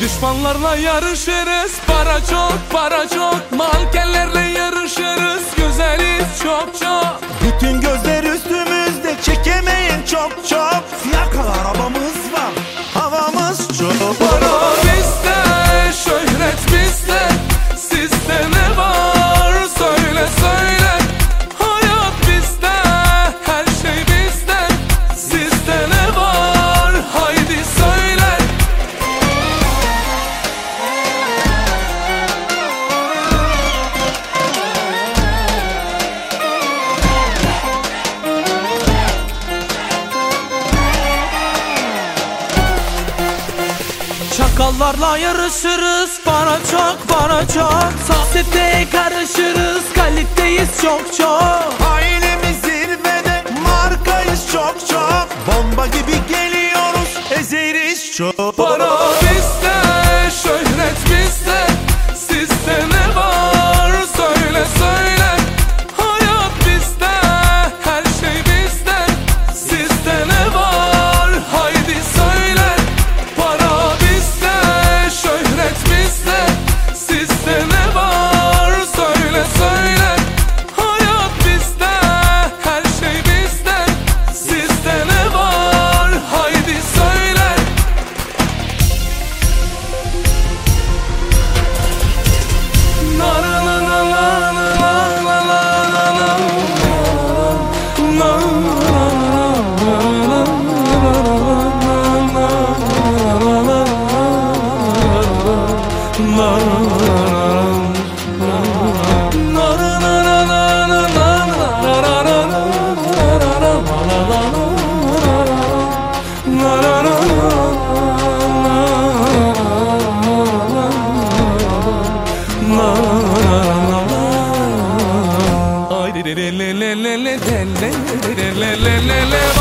Düşmanlarla yarışırız. Para çok para çok. Mankenlerle yarışırız. Güzeliz çok çok. Bütün gözler üstümüzde. Çekemeyin çok çok Çakallarla yarışırız Para çok para çok. Sosyeteye karışırız Kaliteyiz çok çok. Ailemiz zirvede markayız çok çok. Bomba gibi geliyoruz ezeriz çok. Para le le le le de le le le le le le le le le